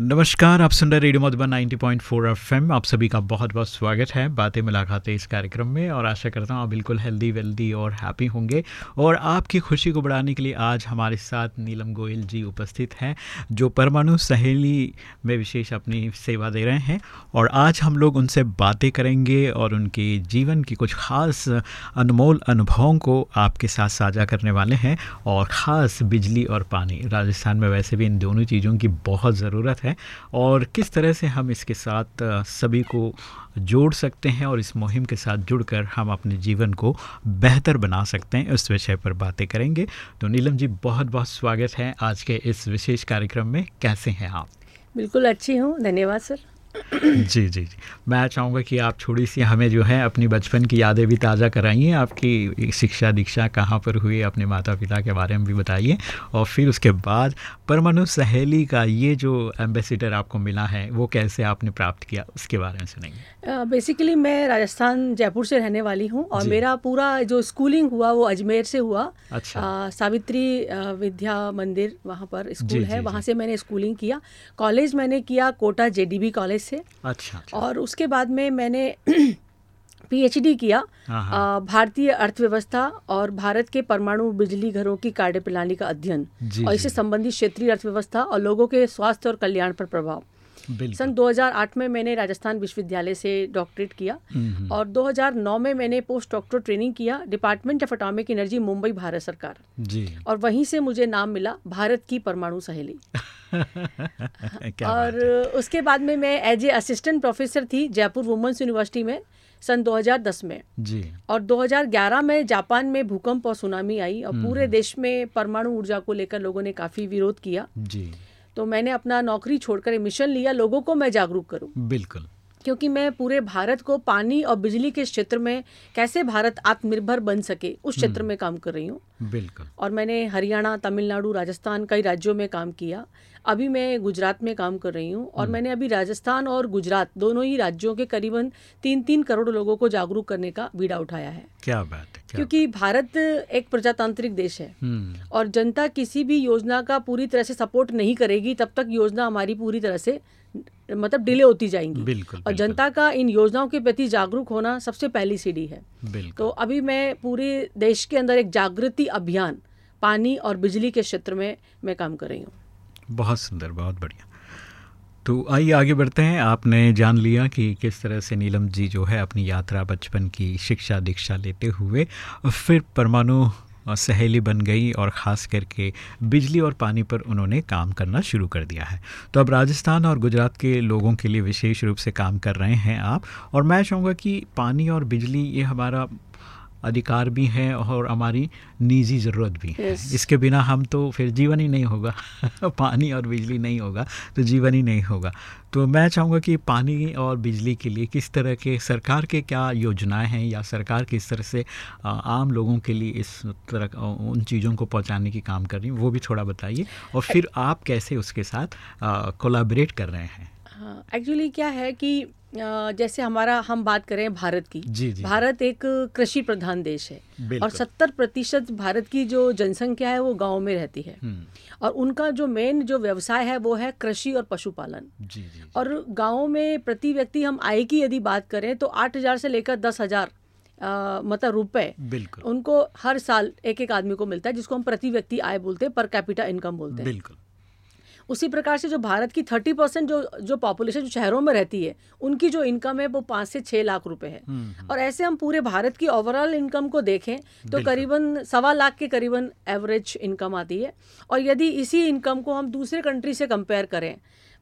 नमस्कार, आप सुन रहे रेडियो मधुबन 90.4 पॉइंट आप सभी का बहुत बहुत स्वागत है बातें मुलाकातें इस कार्यक्रम में और आशा करता हूँ आप बिल्कुल हेल्दी वेल्दी और हैप्पी होंगे। और आपकी खुशी को बढ़ाने के लिए आज हमारे साथ नीलम गोयल जी उपस्थित हैं, जो परमाणु सहेली में विशेष अपनी सेवा दे रहे हैं। और आज हम लोग उनसे बातें करेंगे और उनके जीवन की कुछ ख़ास अनमोल अनुभवों को आपके साथ साझा करने वाले हैं। और ख़ास बिजली और पानी, राजस्थान में वैसे भी इन दोनों चीज़ों की बहुत ज़रूरत है। है और किस तरह से हम इसके साथ सभी को जोड़ सकते हैं और इस मुहिम के साथ जुड़कर हम अपने जीवन को बेहतर बना सकते हैं उस विषय पर बातें करेंगे। तो नीलम जी बहुत बहुत स्वागत है आज के इस विशेष कार्यक्रम में। कैसे हैं आप? बिल्कुल अच्छी हूँ। धन्यवाद, सर। जी जी जी। मैं चाहूँगा कि आप थोड़ी सी हमें जो है अपनी बचपन की यादें भी ताज़ा कराइए। आपकी शिक्षा दीक्षा कहाँ पर हुई अपने माता पिता के बारे में भी बताइए। और फिर उसके बाद परमाणु सहेली का ये जो एम्बेसडर आपको मिला है वो कैसे आपने प्राप्त किया उसके बारे में सुनेंगे बेसिकली uh, मैं राजस्थान जयपुर से रहने वाली हूँ और मेरा पूरा जो स्कूलिंग हुआ वो अजमेर से हुआ। अच्छा। uh, सावित्री uh, विद्या मंदिर वहाँ पर स्कूल है वहाँ से मैंने स्कूलिंग किया। कॉलेज मैंने किया कोटा जेडीबी कॉलेज। से। अच्छा, अच्छा। और उसके बाद में मैंने पीएचडी किया हाँ, हाँ। भारतीय अर्थव्यवस्था और भारत के परमाणु बिजली घरों की कार्य प्रणाली का अध्ययन और इससे संबंधित क्षेत्रीय अर्थव्यवस्था और लोगों के स्वास्थ्य और कल्याण पर प्रभाव। सन 2008 में मैंने राजस्थान विश्वविद्यालय से डॉक्टरेट किया। और 2009 में मैंने पोस्ट डॉक्टर ट्रेनिंग किया department of atomic energy Mumbai Bharat सरकार। जी। और वहीं से मुझे नाम मिला भारत की परमाणु सहेली। और उसके बाद में मैं एज ए असिस्टेंट प्रोफेसर थी जयपुर वुमेंस यूनिवर्सिटी में सन 2010 में। जी। और 2011 में जापान में भूकंप और सुनामी आई और पूरे। देश में परमाणु ऊर्जा को लेकर लोगों ने काफ़ी विरोध किया। जी। तो मैंने अपना नौकरी छोड़कर मिशन लिया लोगों को मैं जागरूक करूँ। बिल्कुल। क्योंकि मैं पूरे भारत को पानी और बिजली के क्षेत्र में कैसे भारत आत्मनिर्भर बन सके उस क्षेत्र हम्म। में काम कर रही हूँ बिल्कुल और मैंने हरियाणा तमिलनाडु राजस्थान कई राज्यों में काम किया अभी मैं गुजरात में काम कर रही हूँ और हम्म। मैंने अभी राजस्थान और गुजरात दोनों ही राज्यों के करीबन तीन तीन करोड़ लोगों को जागरूक करने का बीड़ा उठाया है क्या बात है क्या क्योंकि भारत एक प्रजातांत्रिक देश है हम्म। और जनता किसी भी योजना का पूरी तरह से सपोर्ट नहीं करेगी तब तक योजना हमारी पूरी तरह से मतलब डिले होती जाएँगी। बिल्कुल, और जनता का इन योजनाओं के प्रति जागरूक होना सबसे पहली सीढ़ी है। तो अभी मैं पूरे देश के अंदर एक जागृति अभियान पानी और बिजली के क्षेत्र में मैं काम कर रही हूँ। बहुत सुंदर बहुत बढ़िया। तो आइए आगे बढ़ते हैं। आपने जान लिया कि किस तरह से नीलम जी जो है अपनी यात्रा बचपन की शिक्षा दीक्षा लेते हुए फिर परमाणु सहेली बन गई और ख़ास करके बिजली और पानी पर उन्होंने काम करना शुरू कर दिया है। तो अब राजस्थान और गुजरात के लोगों के लिए विशेष रूप से काम कर रहे हैं आप। और मैं चाहूँगा कि पानी और बिजली ये हमारा अधिकार भी है और हमारी निजी ज़रूरत भी है। Yes. इसके बिना हम तो फिर जीवन ही नहीं होगा। पानी और बिजली नहीं होगा तो जीवन ही नहीं होगा। तो मैं चाहूँगा कि पानी और बिजली के लिए किस तरह के सरकार के क्या योजनाएँ हैं या सरकार किस तरह से आम लोगों के लिए इस तरह उन चीज़ों को पहुँचाने की काम कर रही है वो भी थोड़ा बताइए। और फिर आप कैसे उसके साथ कोलाबरेट कर रहे हैं? हाँ एक्चुअली क्या है कि जैसे हमारा हम बात करें भारत की जी जी भारत एक कृषि प्रधान देश है और सत्तर प्रतिशत भारत की जो जनसंख्या है वो गाँव में रहती है। हम्म। और उनका जो मेन जो व्यवसाय है वो है कृषि और पशुपालन। जी जी और गाँव में प्रति व्यक्ति हम आय की यदि बात करें तो आठ हज़ार से लेकर दस हज़ार मतलब रुपए बिल्कुल। उनको हर साल एक एक आदमी को मिलता है जिसको हम प्रति व्यक्ति आय बोलते हैं पर कैपिटा इनकम बोलते हैं। बिल्कुल। उसी प्रकार से जो भारत की थर्टी परसेंट जो जो पॉपुलेशन जो शहरों में रहती है उनकी जो इनकम है वो पाँच से छः लाख रुपए है। हम्म, हम्म। और ऐसे हम पूरे भारत की ओवरऑल इनकम को देखें तो करीबन सवा लाख के करीबन एवरेज इनकम आती है। और यदि इसी इनकम को हम दूसरे कंट्री से कंपेयर करें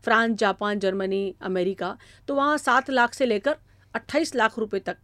फ्रांस जापान जर्मनी अमेरिका तो वहाँ सात लाख से लेकर अट्ठाईस लाख रुपए तक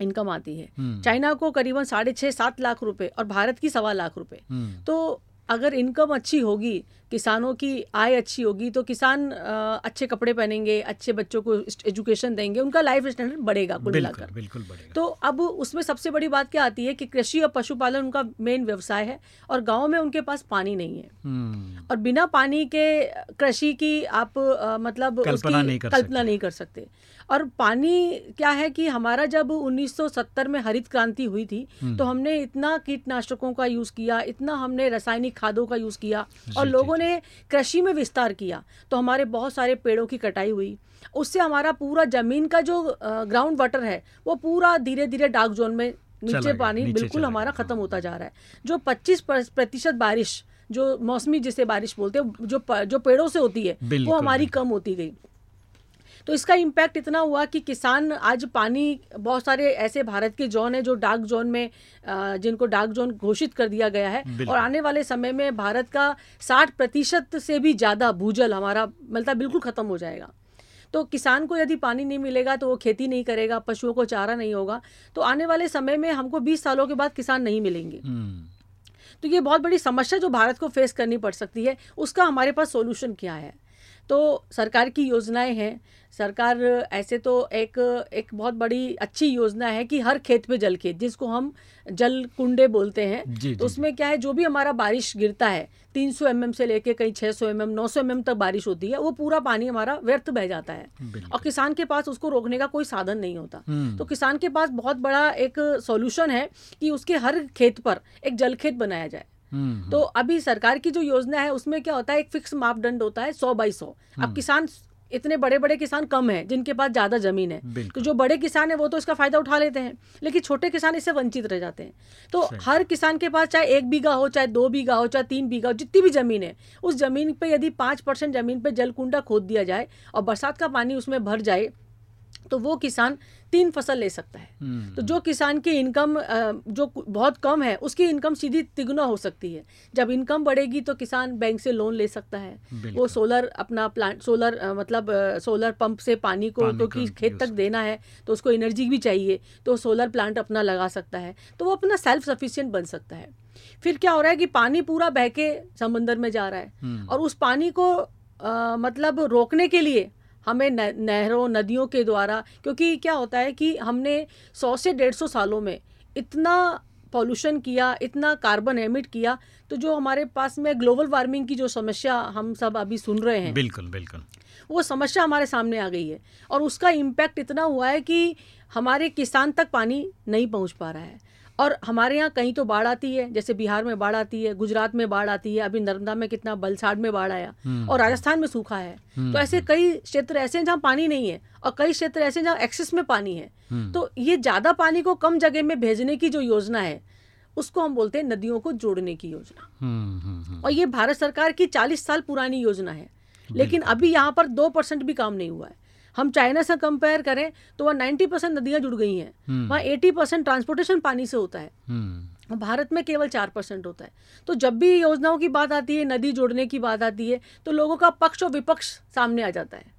इनकम आती है। हम्म। चाइना को करीबन साढ़े छः सात लाख रुपए और भारत की सवा लाख रुपए। तो अगर इनकम अच्छी होगी किसानों की आय अच्छी होगी तो किसान अच्छे कपड़े पहनेंगे अच्छे बच्चों को एजुकेशन देंगे उनका लाइफ स्टैंडर्ड बढ़ेगा कुल मिलाकर। बिल्कुल बढ़ेगा। तो अब उसमें सबसे बड़ी बात क्या आती है कि कृषि और पशुपालन उनका मेन व्यवसाय है और गाँव में उनके पास पानी नहीं है। हम्म। और बिना पानी के कृषि की आप आ, मतलब कल्पना नहीं कर कल्पना नहीं कर सकते। और पानी क्या है कि हमारा जब 1970 में हरित क्रांति हुई थी हम्म। तो हमने इतना कीटनाशकों का यूज़ किया इतना हमने रासायनिक खादों का यूज़ किया और लोगों ने कृषि में विस्तार किया तो हमारे बहुत सारे पेड़ों की कटाई हुई। उससे हमारा पूरा ज़मीन का जो ग्राउंड वाटर है वो पूरा धीरे धीरे डार्क जोन में नीचे पानी नीचे बिल्कुल हमारा ख़त्म होता जा रहा है। जो पच्चीस प्रतिशत बारिश जो मौसमी जिसे बारिश बोलते हैं जो जो पेड़ों से होती है वो हमारी कम होती गई। तो इसका इम्पैक्ट इतना हुआ कि किसान आज पानी बहुत सारे ऐसे भारत के जोन है जो डार्क जोन में जिनको डार्क जोन घोषित कर दिया गया है। और आने वाले समय में भारत का साठ प्रतिशत से भी ज़्यादा भूजल हमारा मतलब बिल्कुल ख़त्म हो जाएगा। तो किसान को यदि पानी नहीं मिलेगा तो वो खेती नहीं करेगा पशुओं को चारा नहीं होगा। तो आने वाले समय में हमको बीस सालों के बाद किसान नहीं मिलेंगे। हम्म। तो ये बहुत बड़ी समस्या जो भारत को फेस करनी पड़ सकती है उसका हमारे पास सोल्यूशन क्या है? तो सरकार की योजनाएँ हैं। सरकार ऐसे तो एक एक बहुत बड़ी अच्छी योजना है कि हर खेत पे जल खेत जिसको हम जल कुंडे बोलते हैं। जी, तो उसमें क्या है जो भी हमारा बारिश गिरता है 300 सौ mm से लेके कहीं 600 सौ mm 900 mm तक बारिश होती है वो पूरा पानी हमारा व्यर्थ बह जाता है। और किसान के पास उसको रोकने का कोई साधन नहीं होता। हम्म। तो किसान के पास बहुत बड़ा एक सोल्यूशन है कि उसके हर खेत पर एक जल खेत बनाया जाए। तो हम्म। अभी सरकार की जो योजना है उसमें क्या होता है एक फिक्स मापदंड होता है सौ बाई सौ। अब हम्म। किसान इतने बड़े बड़े किसान कम हैं जिनके पास ज़्यादा ज़मीन है। तो जो बड़े किसान है वो तो इसका फ़ायदा उठा लेते हैं लेकिन छोटे किसान इससे वंचित रह जाते हैं। तो हर किसान के पास चाहे एक बीघा हो चाहे दो बीघा हो चाहे तीन बीघा हो जितनी भी ज़मीन है उस ज़मीन पे यदि पाँच परसेंट ज़मीन पे जलकुंडा खोद दिया जाए और बरसात का पानी उसमें भर जाए तो वो किसान तीन फ़सल ले सकता है। हम्म। तो जो किसान की इनकम जो बहुत कम है उसकी इनकम सीधी तिगुना हो सकती है। जब इनकम बढ़ेगी तो किसान बैंक से लोन ले सकता है। वो सोलर अपना प्लांट सोलर मतलब सोलर पंप से पानी को क्योंकि तो खेत तक देना है तो उसको एनर्जी भी चाहिए तो सोलर प्लांट अपना लगा सकता है। तो वो अपना सेल्फ सफिशियंट बन सकता है। फिर क्या हो रहा है कि पानी पूरा बह के समंदर में जा रहा है। हम्म। और उस पानी को आ, मतलब रोकने के लिए हमें नहरों नदियों के द्वारा क्योंकि क्या होता है कि हमने सौ से डेढ़ सौ सालों में इतना पॉल्यूशन किया इतना कार्बन एमिट किया तो जो हमारे पास में ग्लोबल वार्मिंग की जो समस्या हम सब अभी सुन रहे हैं बिल्कुल बिल्कुल। वो समस्या हमारे सामने आ गई है और उसका इम्पैक्ट इतना हुआ है कि हमारे किसान तक पानी नहीं पहुँच पा रहा है। और हमारे यहाँ कहीं तो बाढ़ आती है जैसे बिहार में बाढ़ आती है गुजरात में बाढ़ आती है अभी नर्मदा में कितना बलसाड़ में बाढ़ आया हम्म। और राजस्थान में सूखा है। हम्म, तो ऐसे हम्म। कई क्षेत्र ऐसे हैं जहाँ पानी नहीं है और कई क्षेत्र ऐसे जहाँ एक्सेस में पानी है तो ये ज़्यादा पानी को कम जगह में भेजने की जो योजना है उसको हम बोलते हैं नदियों को जोड़ने की योजना। और ये भारत सरकार की चालीस साल पुरानी योजना है लेकिन अभी यहाँ पर दो परसेंट भी काम नहीं हुआ है। हम चाइना से कंपेयर करें तो वहाँ नाइन्टी परसेंट नदियाँ जुड़ गई हैं। हम्म। वहाँ एटी परसेंट ट्रांसपोर्टेशन पानी से होता है। और भारत में केवल चार परसेंट होता है। तो जब भी योजनाओं की बात आती है नदी जोड़ने की बात आती है तो लोगों का पक्ष और विपक्ष सामने आ जाता है।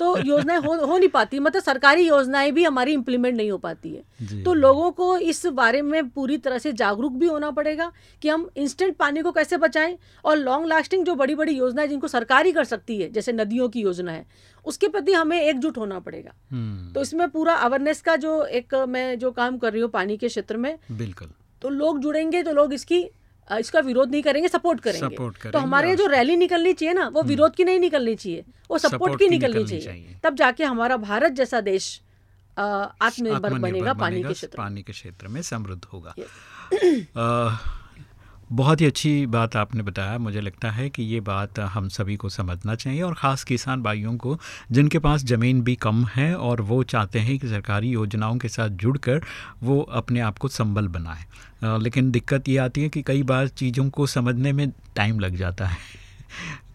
तो योजनाएँ हो हो नहीं पाती मतलब सरकारी योजनाएँ भी हमारी इम्प्लीमेंट नहीं हो पाती है। तो लोगों को इस बारे में पूरी तरह से जागरूक भी होना पड़ेगा कि हम इंस्टेंट पानी को कैसे बचाएँ और लॉन्ग लास्टिंग जो बड़ी बड़ी योजना है जिनको सरकार ही कर सकती है जैसे नदियों की योजना है उसके प्रति हमें एकजुट होना पड़ेगा। हम्म। तो इसमें पूरा अवेयरनेस का जो एक मैं जो काम कर रही हूँ पानी के क्षेत्र में बिल्कुल। तो लोग जुड़ेंगे तो लोग इसकी इसका विरोध नहीं करेंगे सपोर्ट करेंगे, सपोर्ट करेंगे तो हमारे जो रैली निकलनी चाहिए ना वो हम्म। विरोध की नहीं निकलनी चाहिए वो सपोर्ट, सपोर्ट की निकलनी चाहिए।, चाहिए। तब जाके हमारा भारत जैसा देश आत्मनिर्भर बनेगा पानी के क्षेत्र पानी के क्षेत्र में समृद्ध होगा। बहुत ही अच्छी बात आपने बताया। मुझे लगता है कि ये बात हम सभी को समझना चाहिए और ख़ास किसान भाइयों को, जिनके पास ज़मीन भी कम है और वो चाहते हैं कि सरकारी योजनाओं के साथ जुड़कर वो अपने आप को संबल बनाए। लेकिन दिक्कत ये आती है कि कई बार चीज़ों को समझने में टाइम लग जाता है।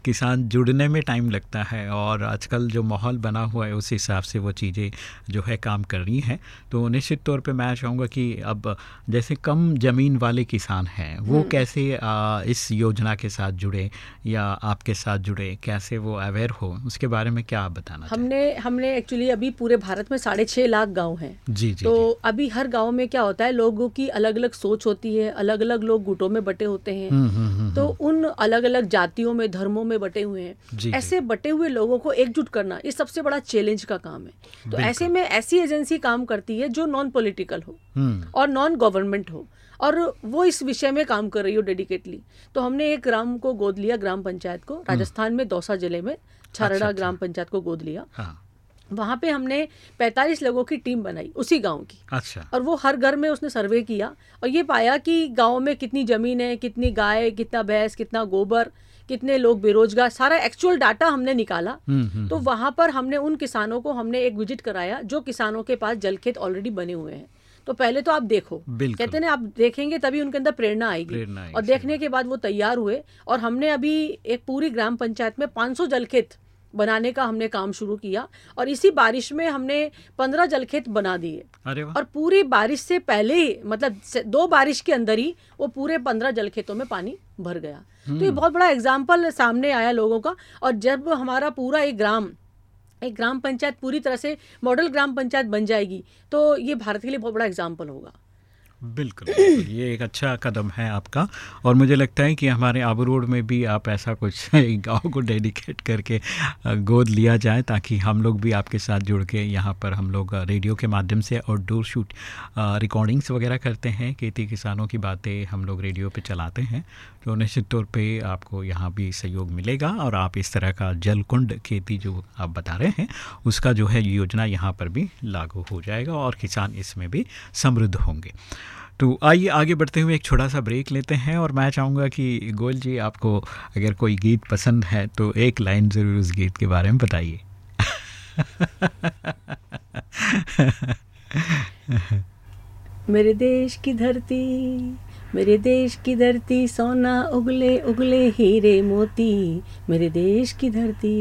किसान जुड़ने में टाइम लगता है और आजकल जो माहौल बना हुआ है उस हिसाब से वो चीज़ें जो है काम कर रही हैं। तो निश्चित तौर पे मैं चाहूँगा कि अब जैसे कम ज़मीन वाले किसान हैं वो हम्म। कैसे आ, इस योजना के साथ जुड़े या आपके साथ जुड़े कैसे वो अवेयर हो उसके बारे में क्या आप बताना हमने हमने एक्चुअली अभी पूरे भारत में साढ़े छः लाख गाँव हैं। जी जी तो जी. अभी हर गाँव में क्या होता है लोगों की अलग अलग सोच होती है अलग अलग लोग गुटों में बटे होते हैं। हम्म, हम्म, तो उन अलग अलग जातियों में धर्मों में बटे हुए हैं। ऐसे बटे हुए लोगों को एकजुट करना ये सबसे बड़ा चैलेंज का काम है। तो ऐसे में ऐसी एजेंसी काम करती है जो नॉन पॉलिटिकल हो हम्म। और नॉन गवर्नमेंट हो और वो इस विषय में काम कर रही हो डेडिकेटली तो हमने एक ग्राम को गोद लिया ग्राम पंचायत को। हम्म। राजस्थान में दौसा ज़िले में छारड़ा अच्छा, अच्छा, ग्राम पंचायत को गोद लिया। हाँ। वहाँ पे हमने 45 लोगों की टीम बनाई उसी गाँव की। अच्छा। और वो हर घर में उसने सर्वे किया और ये पाया कि गाँव में कितनी ज़मीन है कितनी गाय कितना भैंस कितना गोबर। कितने लोग बेरोजगार सारा एक्चुअल डाटा हमने निकाला। हुँ, हुँ, तो हम्म। वहाँ पर हमने उन किसानों को हमने एक विज़िट कराया जो किसानों के पास जल खेत ऑलरेडी बने हुए हैं। तो पहले तो आप देखो कहते ना आप देखेंगे तभी उनके अंदर प्रेरणा आएगी। प्रेरणा और देखने के बाद वो तैयार हुए और हमने अभी एक पूरी ग्राम पंचायत में 500 जलखेत बनाने का हमने काम शुरू किया और इसी बारिश में हमने पंद्रह जलखेत बना दिए। और पूरी बारिश से पहले ही मतलब दो बारिश के अंदर ही वो पूरे पंद्रह जलखेतों में पानी भर गया। तो ये हम्म। बहुत बड़ा एग्ज़ाम्पल सामने आया लोगों का। और जब हमारा पूरा एक ग्राम एक ग्राम पंचायत पूरी तरह से मॉडल ग्राम पंचायत बन जाएगी तो ये भारत के लिए बहुत बड़ा एग्ज़ाम्पल होगा। बिल्कुल, ये एक अच्छा कदम है आपका। और मुझे लगता है कि हमारे आबू रोड में भी आप ऐसा कुछ गाँव को डेडिकेट करके गोद लिया जाए ताकि हम लोग भी आपके साथ जुड़ के यहाँ पर हम लोग रेडियो के माध्यम से और डोर शूट रिकॉर्डिंग्स वगैरह करते हैं। खेती किसानों की बातें हम लोग रेडियो पे चलाते हैं। तो निश्चित तौर पर आपको यहाँ भी सहयोग मिलेगा और आप इस तरह का जल कुंड खेती जो आप बता रहे हैं उसका जो है योजना यहाँ पर भी लागू हो जाएगा और किसान इसमें भी समृद्ध होंगे। तो आइए आगे बढ़ते हुए एक छोटा सा ब्रेक लेते हैं और मैं चाहूँगा कि गोयल जी, आपको अगर कोई गीत पसंद है तो एक लाइन ज़रूर उस गीत के बारे में बताइए। मेरे देश की धरती, मेरे देश की धरती, सोना उगले उगले हीरे मोती, मेरे देश की धरती।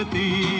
हर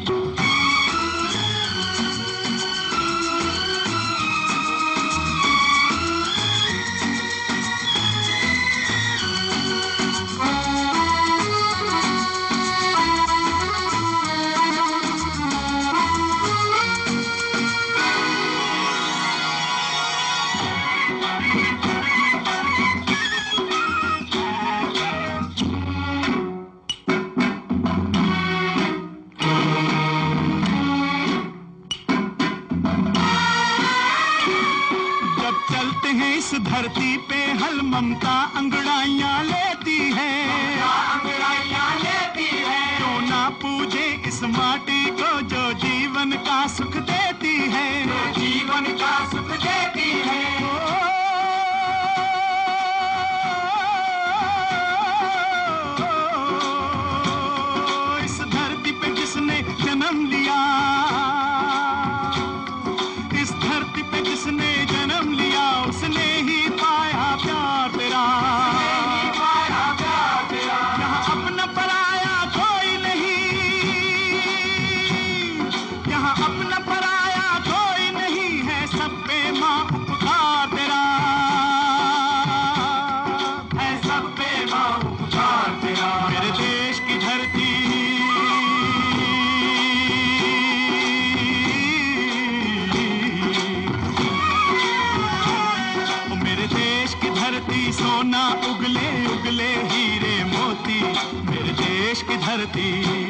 देश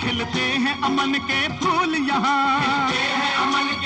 खिलते हैं अमन के फूल यहाँ। अमन के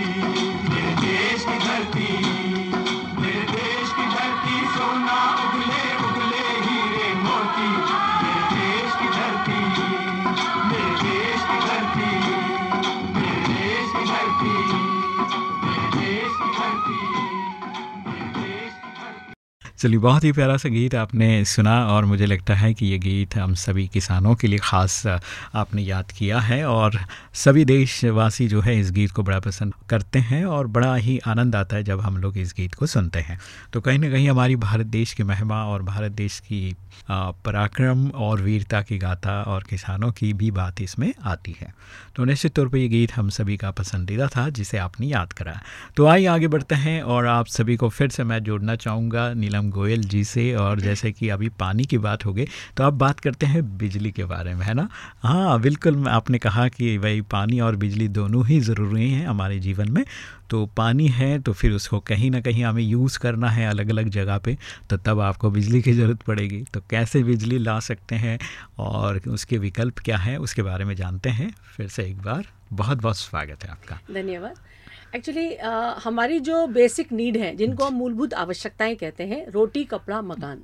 चलिए, बहुत ही प्यारा सा गीत आपने सुना और मुझे लगता है कि ये गीत हम सभी किसानों के लिए ख़ास आपने याद किया है और सभी देशवासी जो है इस गीत को बड़ा पसंद करते हैं और बड़ा ही आनंद आता है जब हम लोग इस गीत को सुनते हैं। तो कहीं ना कहीं हमारी भारत देश की महिमा और भारत देश की पराक्रम और वीरता की गाथा और किसानों की भी बात इसमें आती है। तो निश्चित तौर पर ये गीत हम सभी का पसंदीदा था जिसे आपने याद करा। तो आइए आगे बढ़ते हैं और आप सभी को फिर से मैं जोड़ना चाहूँगा। नीलम गोयल जी से और जैसे कि अभी पानी की बात हो गई तो अब बात करते हैं बिजली के बारे में, है ना? हाँ बिल्कुल आपने कहा कि भाई पानी और बिजली दोनों ही ज़रूरी हैं हमारे जीवन में तो पानी है तो फिर उसको कहीं ना कहीं हमें यूज़ करना है अलग अलग जगह पे तो तब आपको बिजली की ज़रूरत पड़ेगी। तो कैसे बिजली ला सकते हैं और उसके विकल्प क्या हैं, उसके बारे में जानते हैं। फिर से एक बार बहुत बहुत स्वागत है आपका। धन्यवाद। एक्चुअली हमारी जो बेसिक नीड है जिनको हम मूलभूत आवश्यकताएँ कहते हैं रोटी कपड़ा मकान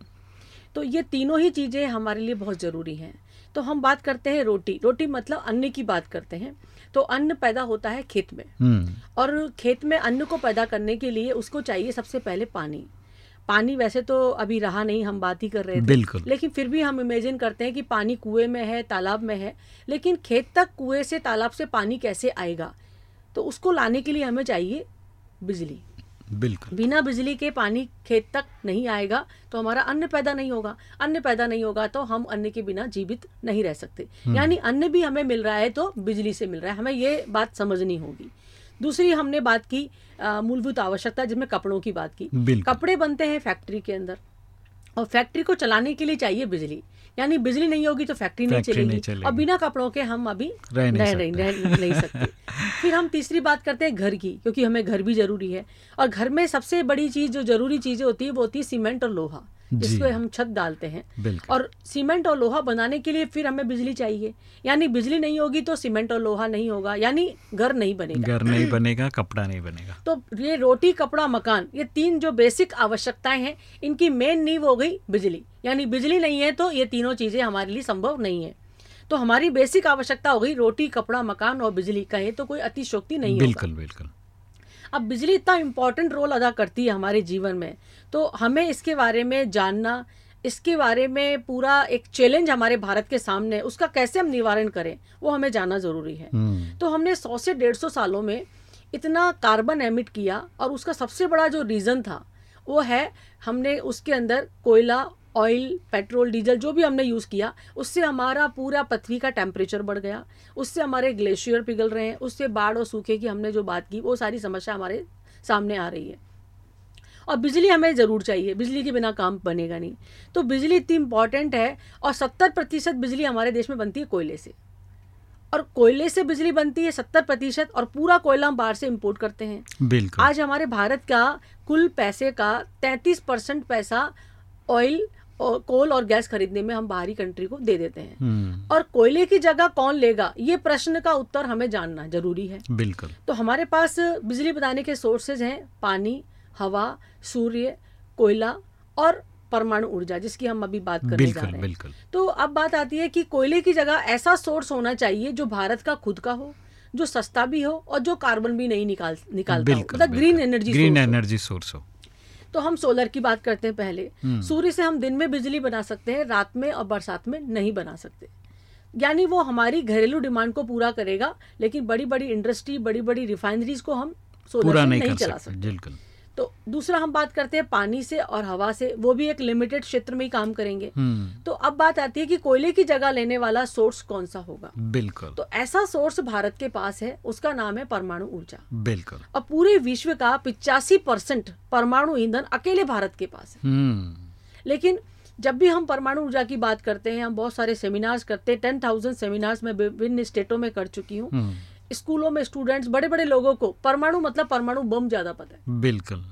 तो ये तीनों ही चीज़ें हमारे लिए बहुत ज़रूरी हैं। तो हम बात करते हैं रोटी। रोटी मतलब अन्न की बात करते हैं। तो अन्न पैदा होता है खेत में। हम्म। और खेत में अन्न को पैदा करने के लिए उसको चाहिए सबसे पहले पानी। पानी वैसे तो अभी रहा नहीं हम बात ही कर रहे थे। बिल्कुल। लेकिन फिर भी हम इमेजिन करते हैं कि पानी कुएँ में है तालाब में है। लेकिन खेत तक कुएँ से तालाब से पानी कैसे आएगा? तो उसको लाने के लिए हमें चाहिए बिजली। बिल्कुल। बिना बिजली के पानी खेत तक नहीं आएगा तो हमारा अन्न पैदा नहीं होगा। अन्न पैदा नहीं होगा तो हम अन्न के बिना जीवित नहीं रह सकते। हम्म। यानी अन्न भी हमें मिल रहा है तो बिजली से मिल रहा है। हमें ये बात समझनी होगी। दूसरी हमने बात की मूलभूत आवश्यकता जिसमें कपड़ों की बात की। कपड़े बनते हैं फैक्ट्री के अंदर। और फैक्ट्री को चलाने के लिए चाहिए बिजली। यानी बिजली नहीं होगी तो फैक्ट्री, नहीं चलेगी नहीं चलेगी। और बिना कपड़ों के हम अभी रह नहीं, रह, रह, रह नहीं सकते। फिर हम तीसरी बात करते हैं घर की क्योंकि हमें घर भी ज़रूरी है। और घर में सबसे बड़ी चीज़ जो ज़रूरी चीज़ें होती है वो होती है सीमेंट और लोहा। जिसको हम छत डालते हैं। और सीमेंट और लोहा बनाने के लिए फिर हमें बिजली चाहिए। यानी बिजली नहीं होगी तो सीमेंट और लोहा नहीं होगा यानी घर नहीं बनेगा। घर नहीं बनेगा कपड़ा नहीं बनेगा। तो ये रोटी कपड़ा मकान ये तीन जो बेसिक आवश्यकताएँ हैं इनकी मेन नींव हो गई बिजली। यानी बिजली नहीं है तो ये तीनों चीज़ें हमारे लिए संभव नहीं है। तो हमारी बेसिक आवश्यकता हो गई रोटी कपड़ा मकान और बिजली कहे तो कोई अतिशोक्ति नहीं बिल्कुल बिल्कुल। अब बिजली इतना इम्पोर्टेंट रोल अदा करती है हमारे जीवन में तो हमें इसके बारे में जानना इसके बारे में पूरा एक चैलेंज हमारे भारत के सामने उसका कैसे हम निवारण करें वो हमें जानना ज़रूरी है हम्म। तो हमने सौ से डेढ़ सौ सालों में इतना कार्बन एमिट किया और उसका सबसे बड़ा जो रीज़न था वो है हमने उसके अंदर कोयला ऑयल पेट्रोल डीजल जो भी हमने यूज़ किया उससे हमारा पूरा पृथ्वी का टेम्परेचर बढ़ गया उससे हमारे ग्लेशियर पिघल रहे हैं उससे बाढ़ और सूखे की हमने जो बात की वो सारी समस्या हमारे सामने आ रही है। और बिजली हमें ज़रूर चाहिए बिजली के बिना काम बनेगा नहीं। तो बिजली इतनी इंपॉर्टेंट है और सत्तर प्रतिशत बिजली हमारे देश में बनती है कोयले से। और कोयले से बिजली बनती है सत्तर प्रतिशत और पूरा कोयला हम बाहर से इम्पोर्ट करते हैं। बिल्कुल। आज हमारे भारत का कुल पैसे का तैंतीस परसेंट पैसा ऑयल और कोल और गैस खरीदने में हम बाहरी कंट्री को दे देते हैं। हम्म। और कोयले की जगह कौन लेगा? ये प्रश्न का उत्तर हमें जानना ज़रूरी है। बिल्कुल। तो हमारे पास बिजली बनाने के सोर्सेज हैं पानी हवा सूर्य कोयला और परमाणु ऊर्जा जिसकी हम अभी बात करने जा रहे हैं। बिल्कुल। तो अब बात आती है कि कोयले की जगह ऐसा सोर्स होना चाहिए जो भारत का खुद का हो जो सस्ता भी हो और जो कार्बन भी नहीं निकाल निकालता हो। मतलब green energy green energy source हो। तो हम सोलर की बात करते हैं पहले। हम्म। सूर्य से हम दिन में बिजली बना सकते हैं रात में और बरसात में नहीं बना सकते। यानी वो हमारी घरेलू डिमांड को पूरा करेगा लेकिन बड़ी बड़ी इंडस्ट्री बड़ी बड़ी रिफाइनरीज को हम सोलर से नहीं, नहीं चला सकते। बिल्कुल। तो दूसरा हम बात करते हैं पानी से और हवा से वो भी एक लिमिटेड क्षेत्र में ही काम करेंगे। हम्म। तो अब बात आती है कि कोयले की जगह लेने वाला सोर्स कौन सा होगा? बिल्कुल। तो ऐसा सोर्स भारत के पास है उसका नाम है परमाणु ऊर्जा। बिल्कुल। और पूरे विश्व का पिचासी परसेंट परमाणु ईंधन अकेले भारत के पास है। हम्म। लेकिन जब भी हम परमाणु ऊर्जा की बात करते हैं हम बहुत सारे सेमिनार्स करते हैं टेन थाउज़ेंड सेमिनार्स में विभिन्न स्टेटों में कर चुकी हूँ। हम्म। स्कूलों में स्टूडेंट्स बड़े बड़े लोगों को परमाणु मतलब परमाणु बम ज़्यादा पता है। बिल्कुल।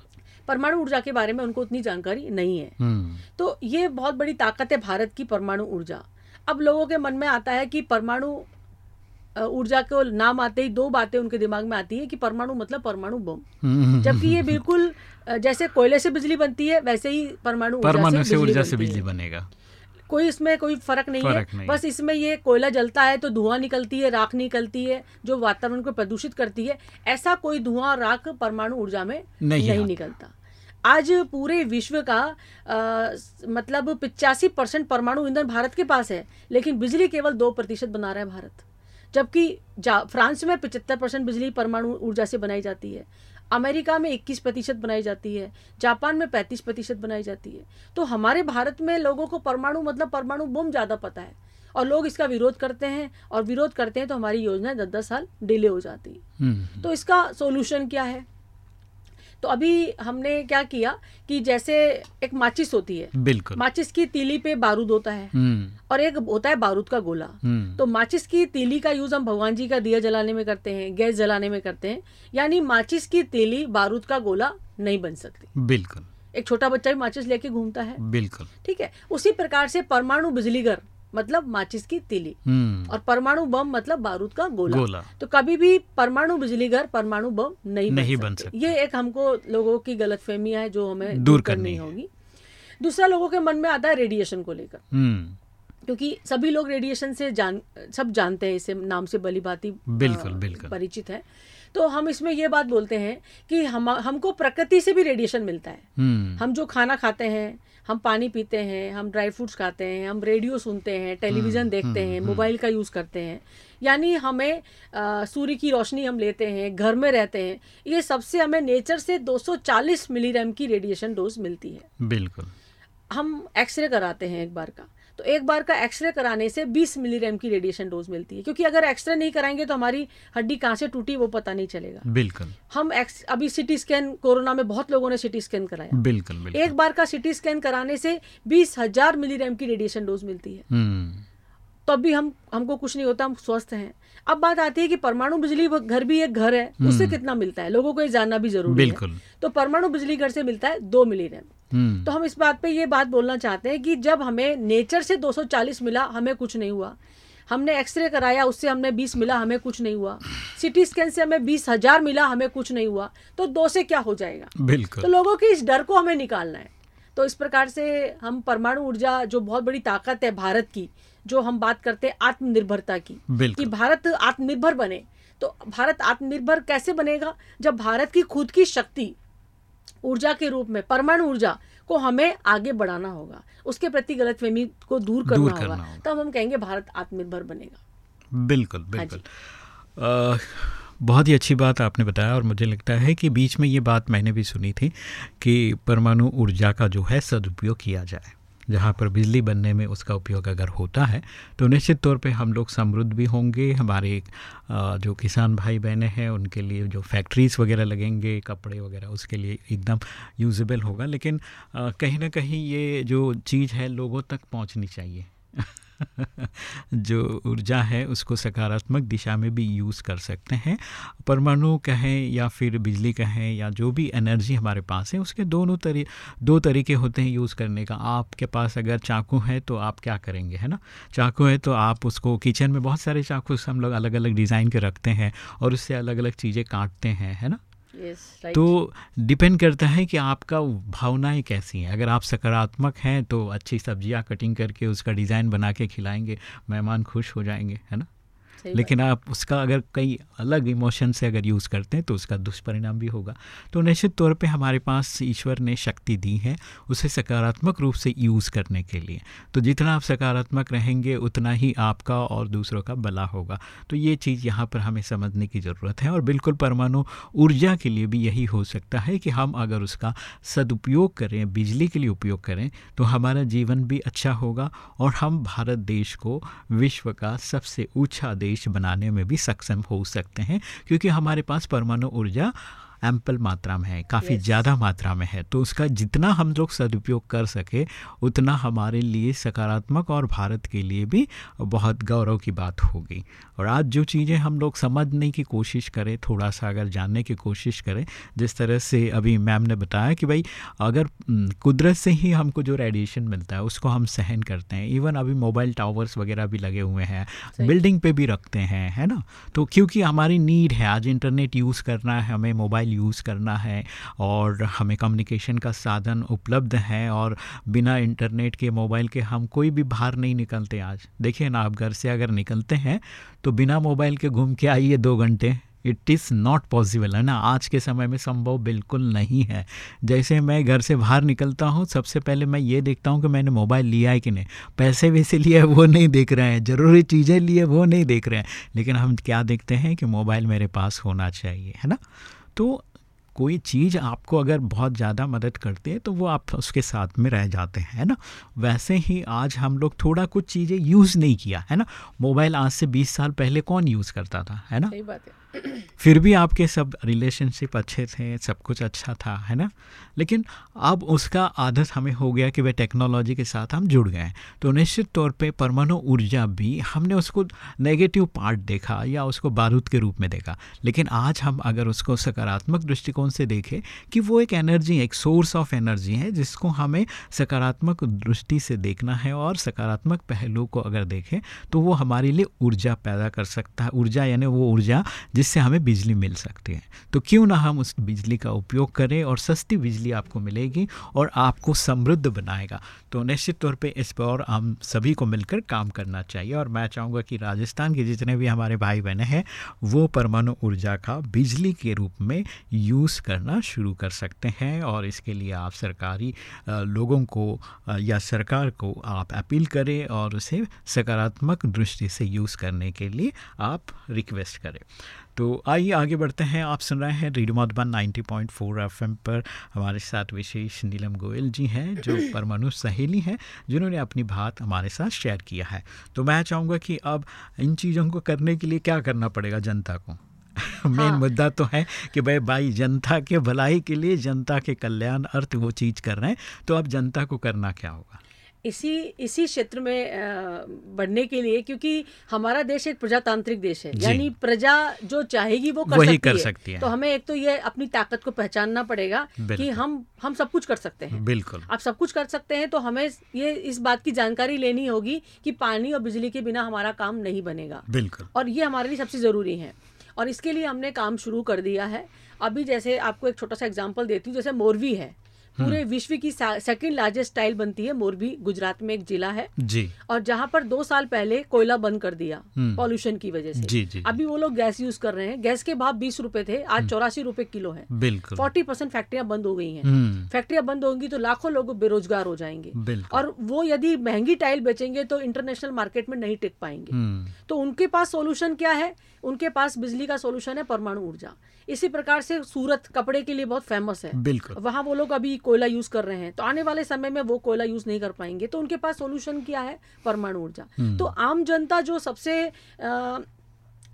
परमाणु ऊर्जा के बारे में उनको उतनी जानकारी नहीं है। हम्म। तो ये बहुत बड़ी ताकत है भारत की परमाणु ऊर्जा। अब लोगों के मन में आता है कि परमाणु ऊर्जा को नाम आते ही दो बातें उनके दिमाग में आती है कि परमाणु मतलब परमाणु बम। हम्म। जबकि ये बिल्कुल जैसे कोयले से बिजली बनती है वैसे ही परमाणु ऊर्जा से ऊर्जा से बिजली बनेगा। कोई इसमें कोई फ़र्क नहीं फरक है। नहीं। बस इसमें ये कोयला जलता है तो धुआँ निकलती है राख निकलती है जो वातावरण को प्रदूषित करती है ऐसा कोई धुआँ राख परमाणु ऊर्जा में नहीं, नहीं निकलता। आज पूरे विश्व का आ, मतलब पिचासी परसेंट परमाणु ईंधन भारत के पास है लेकिन बिजली केवल दो प्रतिशत बना रहा है भारत। जबकि फ्रांस में पिचहत्तर परसेंट बिजली परमाणु ऊर्जा से बनाई जाती है। अमेरिका में 21 प्रतिशत बनाई जाती है जापान में 35 प्रतिशत बनाई जाती है। तो हमारे भारत में लोगों को परमाणु मतलब परमाणु बम ज़्यादा पता है और लोग इसका विरोध करते हैं और विरोध करते हैं तो हमारी योजना दस दस साल डिले हो जाती है। हम्म। तो इसका सोल्यूशन क्या है? तो अभी हमने क्या किया कि जैसे एक माचिस होती है बिल्कुल। माचिस की तीली पे बारूद होता है हम्म। और एक होता है बारूद का गोला। हम्म। तो माचिस की तीली का यूज़ हम भगवान जी का दिया जलाने में करते हैं गैस जलाने में करते हैं। यानी माचिस की तीली बारूद का गोला नहीं बन सकती। बिल्कुल। एक छोटा बच्चा भी माचिस लेके घूमता है। बिल्कुल। ठीक है? उसी प्रकार से परमाणु बिजलीघर मतलब माचिस की तीली। हम्म। और परमाणु बम मतलब बारूद का गोला, गोला। तो कभी भी परमाणु बिजली घर परमाणु बम नहीं नहीं बन बन सकते। ये एक हमको लोगों की गलतफहमियाँ है जो हमें दूर दूर करनी करनी होगी। दूसरा लोगों के मन में आता है रेडिएशन को लेकर। हम्म। क्योंकि सभी लोग रेडिएशन से जान सब जानते हैं इसे नाम से बली भांति बिल्कुल, बिल्कुल। परिचित है। तो हम इसमें ये बात बोलते हैं कि हम हमको प्रकृति से भी रेडिएशन मिलता है। हम्म। हम जो खाना खाते हैं हम पानी पीते हैं हम ड्राई फ्रूट्स खाते हैं हम रेडियो सुनते हैं टेलीविज़न देखते हैं मोबाइल का यूज़ करते हैं। यानी हमें सूर्य की रोशनी हम लेते हैं घर में रहते हैं ये सबसे हमें नेचर से 240 मिलीग्राम की रेडिएशन डोज मिलती है। बिल्कुल। हम एक्सरे कराते हैं एक बार का। तो एक बार का एक्सरे कराने से 20 मिलीरैम की रेडिएशन डोज मिलती है क्योंकि अगर एक्सरे नहीं कराएँगे तो हमारी हड्डी कहाँ से टूटी वो पता नहीं चलेगा। बिल्कुल। हम एक्स अभी सिटी स्कैन कोरोना में बहुत लोगों ने सिटी स्कैन कराया। बिल्कुल बिल्कुल। एक बार का सिटी स्कैन कराने से बीस हज़ार मिलीरैम की रेडिएशन डोज मिलती है। तो अभी हम हमको कुछ नहीं होता हम स्वस्थ हैं। अब बात आती है कि परमाणु बिजली घर भी एक घर है उससे कितना मिलता है? लोगों को ये जानना भी ज़रूरी बिल्कुल। है तो परमाणु बिजली घर से मिलता है दो हम्म तो हम इस बात पे ये बात बोलना चाहते हैं कि जब हमें नेचर से 240 मिला हमें कुछ नहीं हुआ। हमने एक्सरे कराया उससे हमने 20 मिला हमें कुछ नहीं हुआ। सिटी स्कैन से हमें बीस हज़ार मिला हमें कुछ नहीं हुआ। तो दो से क्या हो जाएगा? बिल्कुल। तो लोगों के इस डर को हमें निकालना है। तो इस प्रकार से हम परमाणु ऊर्जा जो बहुत बड़ी ताकत है भारत की जो हम बात करते हैं आत्मनिर्भरता की कि भारत आत्मनिर्भर बने। तो भारत आत्मनिर्भर कैसे बनेगा? जब भारत की खुद की शक्ति ऊर्जा के रूप में परमाणु ऊर्जा को हमें आगे बढ़ाना होगा उसके प्रति गलत गलतफहमी को दूर करना, दूर करना होगा। तब हम कहेंगे भारत आत्मनिर्भर बनेगा। बिल्कुल हाँ बिल्कुल। बहुत ही अच्छी बात आपने बताया और मुझे लगता है कि बीच में ये बात मैंने भी सुनी थी कि परमाणु ऊर्जा का जो है सदुपयोग किया जाए। जहाँ पर बिजली बनने में उसका उपयोग अगर होता है तो निश्चित तौर पे हम लोग समृद्ध भी होंगे। हमारे जो किसान भाई बहनें हैं, उनके लिए जो फैक्ट्रीज़ वगैरह लगेंगे, कपड़े वगैरह, उसके लिए एकदम यूजेबल होगा। लेकिन कहीं ना कहीं ये जो चीज़ है, लोगों तक पहुँचनी चाहिए। जो ऊर्जा है, उसको सकारात्मक दिशा में भी यूज़ कर सकते हैं। परमाणु कहें या फिर बिजली कहें या जो भी एनर्जी हमारे पास है, उसके दोनों तरी, दो तरीके होते हैं यूज़ करने का। आपके पास अगर चाकू है तो आप क्या करेंगे, है ना? चाकू है तो आप उसको किचन में बहुत सारे चाकू हम लोग अलग अलग डिज़ाइन के रखते हैं और उससे अलग अलग चीज़ें काटते हैं, है ना? तो डिपेंड करता है कि आपका भावनाएँ कैसी हैं अगर आप सकारात्मक हैं तो अच्छी सब्ज़ियाँ कटिंग करके उसका डिज़ाइन बना के खिलाएँगे, मेहमान खुश हो जाएँगे, है ना। लेकिन आप उसका अगर कई अलग इमोशन से अगर यूज़ करते हैं तो उसका दुष्परिणाम भी होगा। तो निश्चित तौर पे हमारे पास ईश्वर ने शक्ति दी है उसे सकारात्मक रूप से यूज़ करने के लिए। तो जितना आप सकारात्मक रहेंगे उतना ही आपका और दूसरों का भला होगा। तो ये चीज़ यहाँ पर हमें समझने की ज़रूरत है और बिल्कुल परमाणु ऊर्जा के लिए भी यही हो सकता है कि हम अगर उसका सदुपयोग करें बिजली के लिए उपयोग करें तो हमारा जीवन भी अच्छा होगा और हम भारत देश को विश्व का सबसे ऊँचा देश बनाने में भी सक्षम हो सकते हैं क्योंकि हमारे पास परमाणु ऊर्जा एम्पल मात्रा में है काफ़ी Yes. ज़्यादा मात्रा में है। तो उसका जितना हम लोग सदुपयोग कर सके उतना हमारे लिए सकारात्मक और भारत के लिए भी बहुत गौरव की बात होगी। और आज जो चीज़ें हम लोग समझने की कोशिश करें थोड़ा सा अगर जानने की कोशिश करें जिस तरह से अभी मैम ने बताया कि भाई अगर कुदरत से ही हमको जो रेडिएशन मिलता है उसको हम सहन करते हैं। इवन अभी मोबाइल टावर्स वगैरह भी लगे हुए हैं बिल्डिंग पे भी रखते हैं है ना? तो क्योंकि हमारी नीड है आज इंटरनेट यूज़ करना है हमें मोबाइल यूज़ करना है और हमें कम्युनिकेशन का साधन उपलब्ध है और बिना इंटरनेट के मोबाइल के हम कोई भी बाहर नहीं निकलते आज। देखिए ना, आप घर से अगर निकलते हैं तो बिना मोबाइल के घूम के आइए दो घंटे। इट इज़ नॉट पॉसिबल है ना? आज के समय में संभव बिल्कुल नहीं है। जैसे मैं घर से बाहर निकलता हूँ, सबसे पहले मैं ये देखता हूँ कि मैंने मोबाइल लिया है कि नहीं। पैसे वैसे लिए वो नहीं देख रहे हैं। ज़रूरी चीज़ें लिए, वो नहीं देख रहे हैं। लेकिन हम क्या देखते हैं कि मोबाइल मेरे पास होना चाहिए, है ना? तो कोई चीज़ आपको अगर बहुत ज़्यादा मदद करती है तो वो आप उसके साथ में रह जाते हैं, है ना? वैसे ही आज हम लोग थोड़ा कुछ चीज़ें यूज़ नहीं किया, है ना? मोबाइल आज से 20 साल पहले कौन यूज़ करता था, है ना? सही बात है। फिर भी आपके सब रिलेशनशिप अच्छे थे, सब कुछ अच्छा था, है ना? लेकिन अब उसका आदत हमें हो गया कि वह टेक्नोलॉजी के साथ हम जुड़ गए तो निश्चित तौर पे परमाणु ऊर्जा भी हमने उसको नेगेटिव पार्ट देखा या उसको बारूद के रूप में देखा। लेकिन आज हम अगर उसको सकारात्मक दृष्टिकोण से देखें कि वो एक एनर्जी एक सोर्स ऑफ़ एनर्जी है जिसको हमें सकारात्मक दृष्टि से देखना है और सकारात्मक पहलू को अगर देखें तो वो हमारे लिए ऊर्जा पैदा कर सकता है। ऊर्जा यानी वो ऊर्जा जिससे हमें बिजली मिल सकती है। तो क्यों ना हम उस बिजली का उपयोग करें और सस्ती बिजली आपको मिलेगी और आपको समृद्ध बनाएगा। तो निश्चित तौर पे इस पर और हम सभी को मिलकर काम करना चाहिए और मैं चाहूँगा कि राजस्थान के जितने भी हमारे भाई बहन हैं, वो परमाणु ऊर्जा का बिजली के रूप में यूज़ करना शुरू कर सकते हैं और इसके लिए आप सरकारी लोगों को या सरकार को आप अपील करें और उसे सकारात्मक दृष्टि से यूज़ करने के लिए आप रिक्वेस्ट करें। तो आइए आगे बढ़ते हैं। आप सुन रहे हैं रेडियो मधुबन 90.4 एफएम पर। हमारे साथ विशेष नीलम गोयल जी हैं जो परमाणु सहेली हैं जिन्होंने अपनी बात हमारे साथ शेयर किया है। तो मैं चाहूँगा कि अब इन चीज़ों को करने के लिए क्या करना पड़ेगा जनता को? मेन हाँ। मुद्दा तो है कि भाई भाई जनता के भलाई के लिए जनता के कल्याण अर्थ वो चीज़ कर रहे हैं। तो अब जनता को करना क्या होगा? इसी इसी क्षेत्र में बढ़ने के लिए क्योंकि हमारा देश एक प्रजातांत्रिक देश है। यानी प्रजा जो चाहेगी वो कर, सकती, कर है। सकती है। तो हमें एक तो ये अपनी ताकत को पहचानना पड़ेगा कि हम हम सब कुछ कर सकते हैं। बिल्कुल। आप सब कुछ कर सकते हैं तो हमें ये इस बात की जानकारी लेनी होगी कि पानी और बिजली के बिना हमारा काम नहीं बनेगा। बिल्कुल। और ये हमारे लिए सबसे ज़रूरी है। और इसके लिए हमने काम शुरू कर दिया है। अभी जैसे आपको एक छोटा सा एग्ज़ाम्पल देती हूँ जैसे मोरवी है। पूरे हम्म। विश्व की सेकंड लार्जेस्ट टाइल बनती है मोरबी। गुजरात में एक जिला है। जी। और जहाँ पर दो साल पहले कोयला बंद कर दिया पॉल्यूशन हम्म। की वजह से। जी जी अभी वो लोग गैस यूज़ कर रहे हैं। गैस के भाव बीस रूपए थे आज हम्म। चौरासी रूपए किलो है। बिल्कुल। फोर्टी परसेंट फैक्ट्रियाँ बंद हो गई हैं। फैक्ट्रियाँ बंद होंगी तो लाखों लोग बेरोजगार हो जाएँगे। और वो यदि महँगी टाइल बेचेंगे तो इंटरनेशनल मार्केट में नहीं टिक पाएँगे। तो उनके पास सोल्यूशन क्या है? उनके पास बिजली का सोल्यूशन है परमाणु ऊर्जा। इसी प्रकार से सूरत कपड़े के लिए बहुत फ़ेमस है। बिल्कुल। वहाँ वो लोग अभी कोयला यूज़ कर रहे हैं। तो आने वाले समय में वो कोयला यूज़ नहीं कर पाएँगे। तो उनके पास सोल्यूशन क्या है? परमाणु ऊर्जा। हम्म। तो आम जनता जो सबसे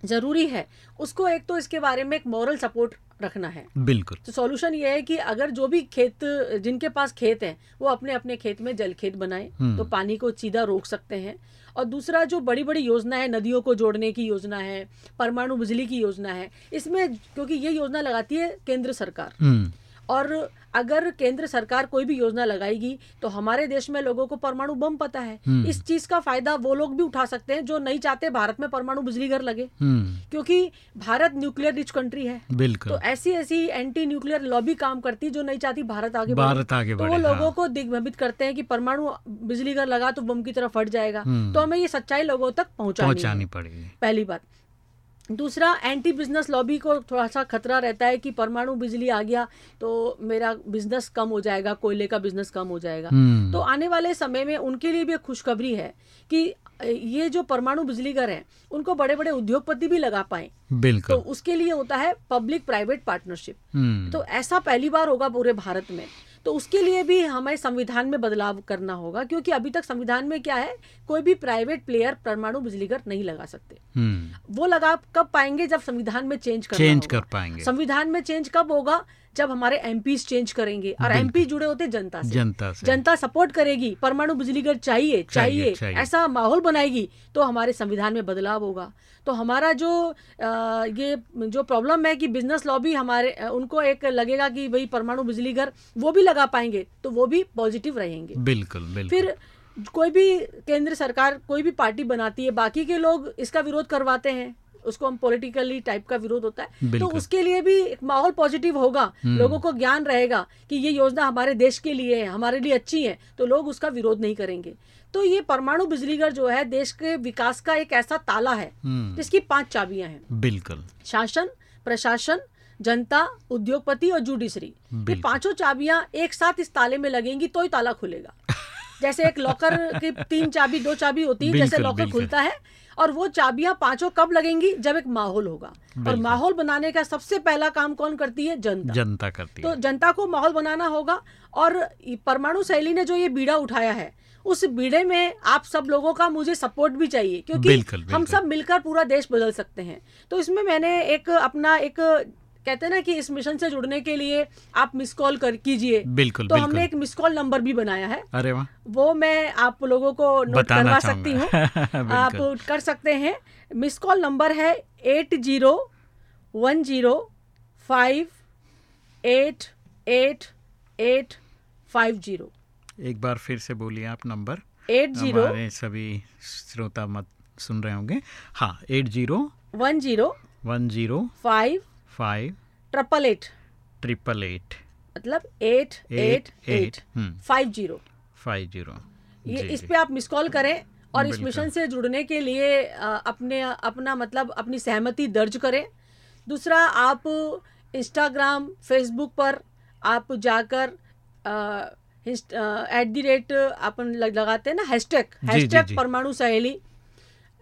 ज़रूरी है। उसको एक तो इसके बारे में एक मॉरल सपोर्ट रखना है। बिल्कुल। तो सॉल्यूशन ये है कि अगर जो भी खेत जिनके पास खेत है वो अपने अपने खेत में जल खेत बनाए हम्म। तो पानी को सीधा रोक सकते हैं। और दूसरा जो बड़ी बड़ी योजना है नदियों को जोड़ने की योजना है परमाणु बिजली की योजना है इसमें क्योंकि ये योजना लगाती है केंद्र सरकार। हम्म। और अगर केंद्र सरकार कोई भी योजना लगाएगी तो हमारे देश में लोगों को परमाणु बम पता है। हम्म। इस चीज़ का फ़ायदा वो लोग भी उठा सकते हैं जो नहीं चाहते भारत में परमाणु बिजली घर लगे। हम्म। क्योंकि भारत न्यूक्लियर रिच कंट्री है। बिल्कुल। तो ऐसी ऐसी एंटी न्यूक्लियर लॉबी काम करती है जो नहीं चाहती भारत आगे भारत आगे तो वो लोगों हाँ। को दिग्भ्रमित करते हैं कि परमाणु बिजली घर लगा तो बम की तरफ़ फट जाएगा। हम्म। तो हमें ये सच्चाई लोगों तक पहुंचानी पड़ेगी। पहली बात। दूसरा एंटी बिज़नेस लॉबी को थोड़ा सा खतरा रहता है कि परमाणु बिजली आ गया तो मेरा बिज़नेस कम हो जाएगा कोयले का बिज़नेस कम हो जाएगा। हम्म। तो आने वाले समय में उनके लिए भी एक खुशखबरी है कि ये जो परमाणु बिजली घर है उनको बड़े बड़े उद्योगपति भी लगा पाए। बिल्कुल। तो उसके लिए होता है पब्लिक प्राइवेट पार्टनरशिप तो ऐसा पहली बार होगा पूरे भारत में। तो उसके लिए भी हमें संविधान में बदलाव करना होगा क्योंकि अभी तक संविधान में क्या है कोई भी प्राइवेट प्लेयर परमाणु बिजली घर नहीं लगा सकते। हम्म। वो लगा कब पाएँगे जब संविधान में चेंज कर चेंज कर पाएँगे। संविधान में चेंज कब होगा? जब हमारे एम चेंज करेंगे। और एमपी जुड़े होते जनता से। जनता से। जनता सपोर्ट करेगी। परमाणु बिजली घर चाहिए चाहिए, चाहिए। ऐसा माहौल बनाएगी तो हमारे संविधान में बदलाव होगा। तो हमारा जो आ, ये जो प्रॉब्लम है कि बिज़नेस लॉबी हमारे उनको एक लगेगा कि भाई परमाणु बिजली घर वो भी लगा पाएँगे तो वो भी पॉजिटिव रहेंगे। बिल्कुल बिल्कुल। फिर कोई भी केंद्र सरकार कोई भी पार्टी बनाती है बाकी के लोग इसका विरोध करवाते हैं। उसको हम पॉलिटिकली टाइप का विरोध होता है। तो उसके लिए भी एक माहौल पॉजिटिव होगा। हम्म। लोगों को ज्ञान रहेगा कि ये योजना हमारे देश के लिए है हमारे लिए अच्छी है तो लोग उसका विरोध नहीं करेंगे। तो ये परमाणु बिजलीघर जो है देश के विकास का एक ऐसा ताला है हम्म। जिसकी पाँच चाबियाँ हैं। बिल्कुल। शासन प्रशासन जनता उद्योगपति और जुडिशरी ये पाँचों चाबियाँ एक साथ इस ताले में लगेंगी तो ही ताला खुलेगा। जैसे एक लॉकर की तीन चाबी दो चाबी होती है जैसे लॉकर खुलता है और वो चाबियाँ पाँचों कब लगेंगी? जब एक माहौल होगा। और माहौल बनाने का सबसे पहला काम कौन करती है? जनता। जनता करती तो जनता को माहौल बनाना होगा और परमाणु शैली ने जो ये बीड़ा उठाया है उस बीड़े में आप सब लोगों का मुझे सपोर्ट भी चाहिए क्योंकि बिल्कुल, बिल्कुल। हम सब मिलकर पूरा देश बदल सकते हैं। तो इसमें मैंने एक अपना एक कहते हैं ना कि इस मिशन से जुड़ने के लिए आप मिस कॉल कर कीजिए। बिल्कुल तो बिल्कुल। हमने एक मिस कॉल नंबर भी बनाया है। अरे वाह। वो मैं आप लोगों को नोट करवा सकती हूँ। आप कर सकते हैं। मिस कॉल नंबर है eight zero one zero five eight eight eight five zero एक बार फिर से बोलिए आप नंबर एट ज़ीरो सभी श्रोता मत सुन रहे होंगे। हाँ eight zero one zero one zero five five triple eight triple eight मतलब eight eight eight five zero five zero ये इस पे आप मिस कॉल करें और इस मिशन से जुड़ने के लिए अपने अपना मतलब अपनी सहमति दर्ज करें। दूसरा आप इंस्टाग्राम फेसबुक पर आप जाकर एट दी रेट अपन लगाते हैं ना हैशटैग हैशटैग परमाणु सहेली।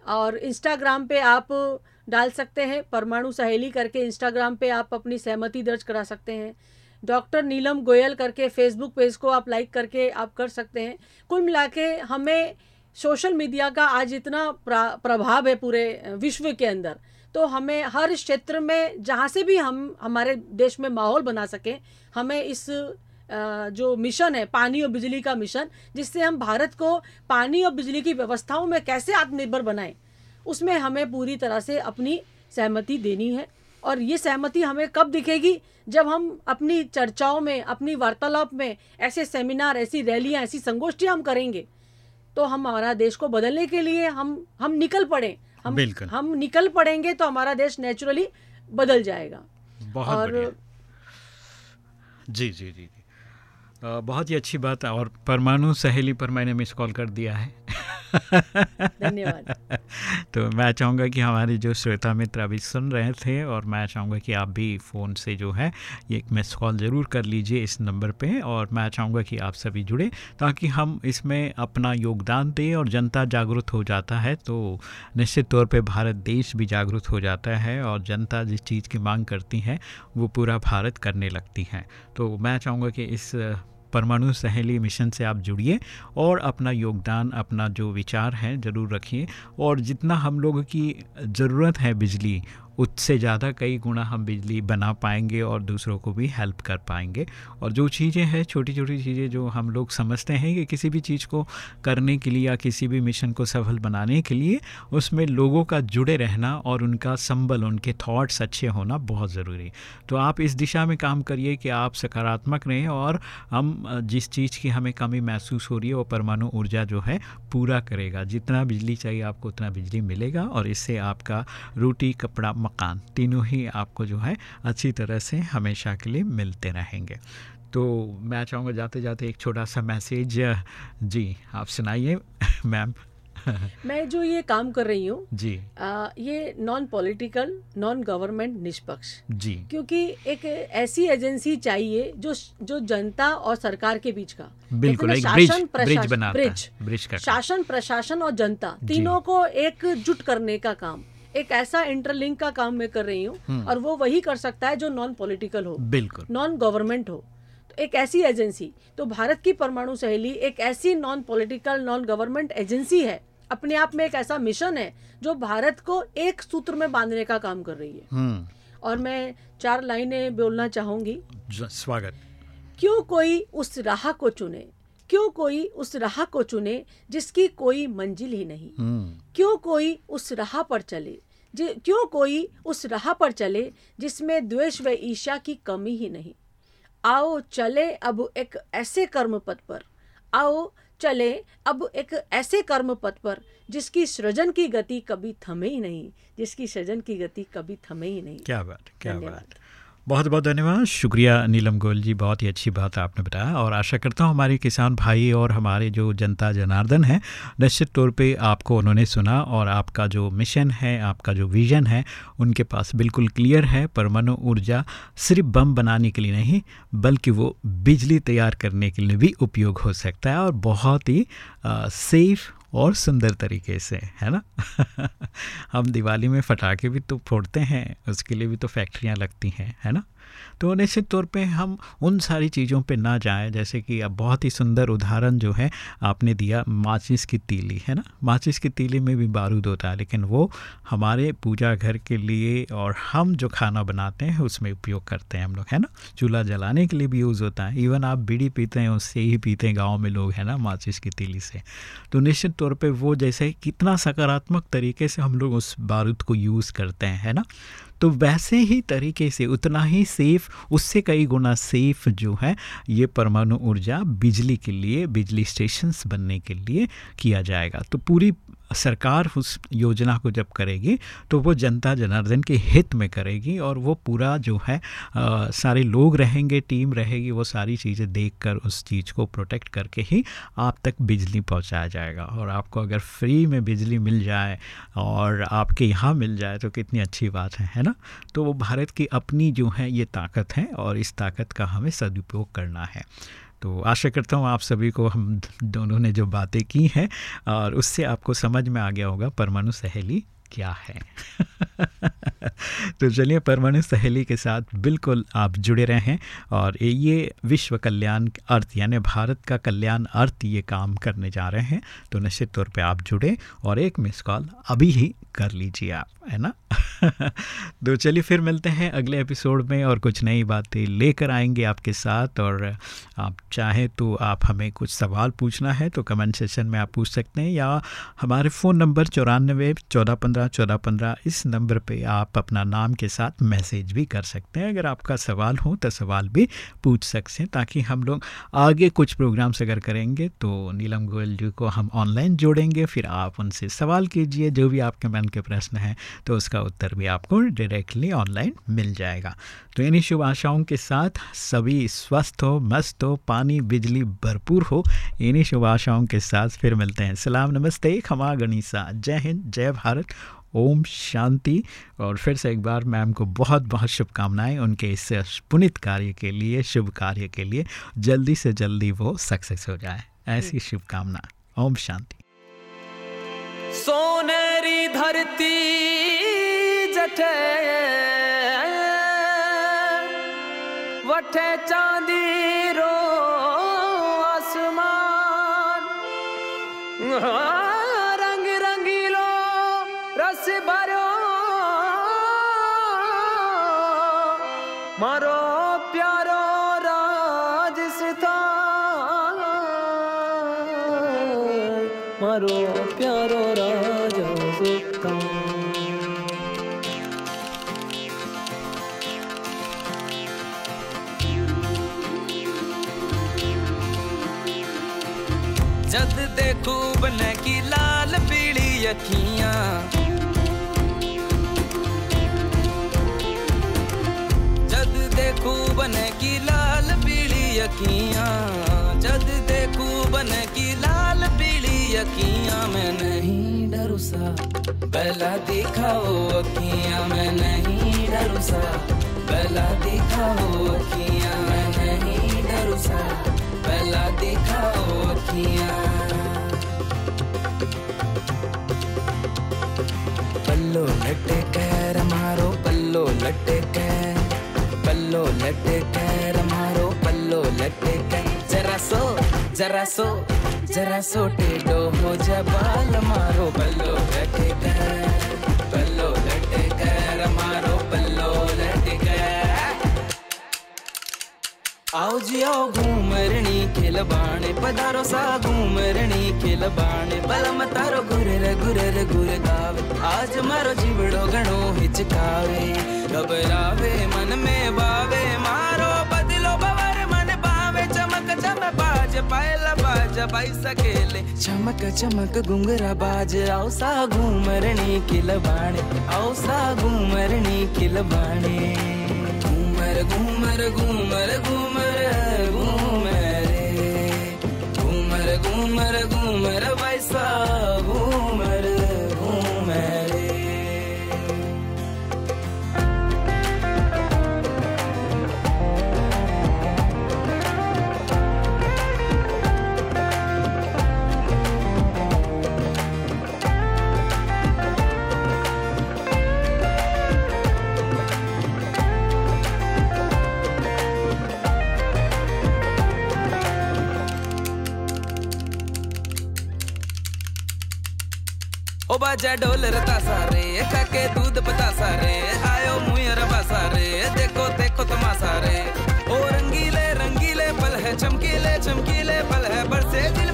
और इंस्टाग्राम पे आप डाल सकते हैं। परमाणु सहेली करके इंस्टाग्राम पे आप अपनी सहमति दर्ज करा सकते हैं। डॉक्टर नीलम गोयल करके फेसबुक पेज को आप लाइक करके आप कर सकते हैं। कुल मिला के हमें सोशल मीडिया का आज इतना प्रभाव है पूरे विश्व के अंदर। तो हमें हर क्षेत्र में जहाँ से भी हम, हमारे देश में माहौल बना सकें, हमें इस जो मिशन है, पानी और बिजली का मिशन जिससे हम भारत को पानी और बिजली की व्यवस्थाओं में कैसे आत्मनिर्भर बनाएँ उसमें हमें पूरी तरह से अपनी सहमति देनी है। और ये सहमति हमें कब दिखेगी? जब हम अपनी चर्चाओं में अपनी वार्तालाप में ऐसे सेमिनार ऐसी रैलियाँ ऐसी संगोष्ठियाँ हम करेंगे तो हम हमारा देश को बदलने के लिए हम हम निकल पड़े। हम हम निकल पड़ेंगे तो हमारा देश नेचुरली बदल जाएगा। बहुत और जी जी जी बहुत ही अच्छी बात है और परमाणु सहेली पर मैंने मिस कॉल कर दिया है। धन्यवाद। तो मैं चाहूँगा कि हमारे जो श्रोता मित्र अभी सुन रहे थे और मैं चाहूँगा कि आप भी फ़ोन से जो है, ये एक मिस कॉल ज़रूर कर लीजिए इस नंबर पे और मैं चाहूँगा कि आप सभी जुड़े ताकि हम इसमें अपना योगदान दें और जनता जागरूक हो जाता है तो निश्चित तौर पे भारत देश भी जागरूक हो जाता है और जनता जिस चीज़ की मांग करती है, वो पूरा भारत करने लगती है। तो मैं चाहूँगा कि इस परमाणु सहेली मिशन से आप जुड़िए और अपना योगदान, अपना जो विचार है, ज़रूर रखिए। और जितना हम लोगों की ज़रूरत है बिजली उससे ज़्यादा कई गुना हम बिजली बना पाएँगे और दूसरों को भी हेल्प कर पाएँगे। और जो चीज़ें हैं छोटी छोटी चीज़ें जो हम लोग समझते हैं कि किसी भी चीज़ को करने के लिए या किसी भी मिशन को सफल बनाने के लिए उसमें लोगों का जुड़े रहना और उनका संबल, उनके थॉट्स अच्छे होना बहुत ज़रूरी तो आप इस दिशा में काम करिए कि आप सकारात्मक रहें और हम, जिस चीज़ की हमें कमी महसूस हो रही है, वो परमाणु ऊर्जा जो है, पूरा करेगा। जितना बिजली चाहिए आपको उतना बिजली मिलेगा और इससे आपका रोटी, कपड़ा मकान तीनों ही आपको जो है अच्छी तरह से हमेशा के लिए मिलते रहेंगे। तो मैं चाहूँगा जाते जाते एक छोटा सा मैसेज जी आप सुनाइए मैम। मैं जो ये काम कर रही हूँ जी। आ, ये नॉन पॉलिटिकल नॉन गवर्नमेंट निष्पक्ष। जी। क्योंकि एक ऐसी एजेंसी चाहिए जो जो जनता और सरकार के बीच का बिल्कुल एक शासन प्रशासन ब्रिज ब्रिज। शासन प्रशासन और जनता तीनों को एकजुट करने का काम। एक ऐसा इंटरलिंक का काम मैं कर रही हूँ हम्म। और वो वही कर सकता है जो नॉन पॉलिटिकल हो बिल्कुल। नॉन गवर्नमेंट हो। तो एक ऐसी एजेंसी तो भारत की परमाणु सहेली एक ऐसी non political non government agency है। अपने आप में एक ऐसा मिशन है जो भारत को एक सूत्र में बांधने का काम कर रही है। हम्म। और मैं चार लाइनें बोलना चाहूँगी। स्वागत। क्यों कोई उस राह को चुने? क्यों कोई उस राह को चुने जिसकी कोई मंजिल ही नहीं? हम्म। क्यों कोई उस राह पर चले? क्यों कोई उस राह पर चले जिसमें द्वेष व ईर्षा की कमी ही नहीं? आओ चले अब एक ऐसे कर्म पथ पर। आओ चले अब एक ऐसे कर्म पथ पर जिसकी सृजन की गति कभी थमे ही नहीं जिसकी सृजन की गति कभी थमे ही नहीं। क्या बात क्या बात। बहुत बहुत धन्यवाद। शुक्रिया नीलम गोयल जी, बहुत ही अच्छी बात आपने बताया और आशा करता हूँ हमारे किसान भाई और हमारे जो जनता जनार्दन है, निश्चित तौर पे आपको उन्होंने सुना और आपका जो मिशन है, आपका जो विज़न है, उनके पास बिल्कुल क्लियर है। परमाणु ऊर्जा सिर्फ़ बम बनाने के लिए नहीं, बल्कि वो बिजली तैयार करने के लिए भी उपयोग हो सकता है और बहुत ही सेफ़ और सुंदर तरीके से, है ना? हम दिवाली में फटाके भी तो फोड़ते हैं, उसके लिए भी तो फैक्ट्रियाँ लगती हैं, है ना? तो निश्चित तौर पे हम उन सारी चीज़ों पे ना जाएँ, जैसे कि अब बहुत ही सुंदर उदाहरण जो है, आपने दिया माचिस की तीली, है ना? माचिस की तीली में भी बारूद होता है, लेकिन वो हमारे पूजा घर के लिए और हम जो खाना बनाते हैं, उसमें उपयोग करते हैं हम लोग, है ना? चूल्हा जलाने के लिए भी यूज़ होता है। इवन आप बीड़ी पीते हैं, उससे ही पीते हैं गाँव में लोग, है ना, माचिस की तीली से। तो निश्चित तौर पर वो जैसे कितना सकारात्मक तरीके से हम लोग उस बारूद को यूज़ करते हैं, है ना? तो वैसे ही तरीके से, उतना ही सेफ़, उससे कई गुना सेफ़ जो है, ये परमाणु ऊर्जा बिजली के लिए, बिजली स्टेशंस बनने के लिए किया जाएगा। तो पूरी सरकार उस योजना को जब करेगी तो वो जनता जनार्दन के हित में करेगी और वो पूरा जो है आ, सारे लोग रहेंगे टीम रहेगी वो सारी चीज़ें देखकर उस चीज़ को प्रोटेक्ट करके ही आप तक बिजली पहुँचाया जाएगा। और आपको अगर फ्री में बिजली मिल जाए और आपके यहाँ मिल जाए तो कितनी अच्छी बात है है ना? तो वो भारत की अपनी जो है ये ताकत है और इस ताकत का हमें सदुपयोग करना है। तो आशा करता हूँ आप सभी को हम दोनों ने जो बातें की हैं, और उससे आपको समझ में आ गया होगा परमाणु सहेली क्या है। तो चलिए परमाणु सहेली के साथ बिल्कुल आप जुड़े रहें, और ये विश्व कल्याण अर्थ, यानी भारत का कल्याण अर्थ ये काम करने जा रहे हैं तो निश्चित तौर पे आप जुड़े, और एक मिस कॉल अभी ही कर लीजिए आप, है ना? तो चलिए फिर मिलते हैं अगले एपिसोड में और कुछ नई बातें लेकर आएँगे आपके साथ और आप चाहें तो आप हमें कुछ सवाल पूछना है तो कमेंट सेशन में आप पूछ सकते हैं या हमारे फ़ोन नंबर चौरानवे, चौदह पंद्रह चौदह पंद्रह इस नंबर पे आप अपना नाम के साथ मैसेज भी कर सकते हैं। अगर आपका सवाल हो तो सवाल भी पूछ सकते हैं ताकि हम लोग आगे कुछ प्रोग्राम्स अगर करेंगे तो नीलम गोयल जी को हम ऑनलाइन जोड़ेंगे। फिर आप उनसे सवाल कीजिए, जो भी आपके मन के प्रश्न हैं तो उसका उत्तर भी आपको डायरेक्टली ऑनलाइन मिल जाएगा। तो इन्हीं शुभ आशाओं के साथ सभी स्वस्थ हो मस्त हो पानी बिजली भरपूर हो इन्हीं शुभ आशाओं के साथ फिर मिलते हैं। सलाम नमस्ते खमा गणिसा जय हिंद जय भारत ओम शांति। और फिर से एक बार मैम को बहुत बहुत शुभकामनाएँ उनके इस पुनित कार्य के लिए शुभ कार्य के लिए। जल्दी से जल्दी वो सक्सेस हो जाए। ऐसी शुभकामना। ओम शांति। सोनेरी धरती जठे। वठे चांदी रो आसमान। रंग रंगीलो रस भरो। मारो मारो प्यारो राजस्थान जद देखू बने की लाल पीली अखियाँ। जद देखू बने की लाल पीली अखियाँ। जद देखू बने की लाल अखियाँ मैं नहीं डरू सा। पहला दिखाओ अखियाँ मैं नहीं डरू सा। पहला दिखाओ अखियाँ मैं नहीं डरू सा। पहला दिखाओ अखियाँ। पल्लो लटे कैर मारो, पल्लो लटे कैर पल्लो लटे कैर मारो, पल्लो लटे कैर जरा सो जरा सो। जरा सो टेडो हो जबाल मारो पल्लो लटे कैर पल्लो लटे कैर मारो पल्लो लटे कैर आओ जी, आओ घूमरणी, खेल बाणे पधारो सा घूमरणी, खेल बाणे बलम तारो गुरर गुरर गुर गावे। आज मारो जीवड़ो घणो हिचकावे घबरावे मन बाई सकेले चमक चमक घुंगरा बाज। आओ सा घूमरणी खिल बाणे। आओ सा घूमरणी खिल बाणे। घूमर घूमर घूमर घूमर घूमर घूमर घूमर घूमर वैसा सा घूमर। बाजे ढोल रता सारे, खाके दूध पता सारे, आयो मुयर रबा सारे, देखो देखो तमा सारे ओ रंगीले रंगीले, पल है, चमकीले चमकीले, पल है, बरसे दिल